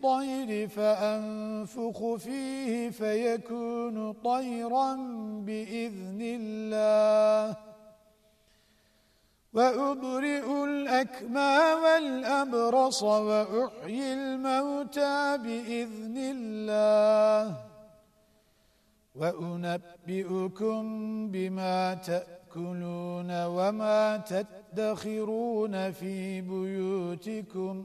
الطير فأنفخ فيه فيكون طيرا بإذن الله. وأبرئ الأكمى والأبرص وأحيي الموتى بإذن الله. وأنبئكم بما تأكلون وما تدخرون في بيوتكم.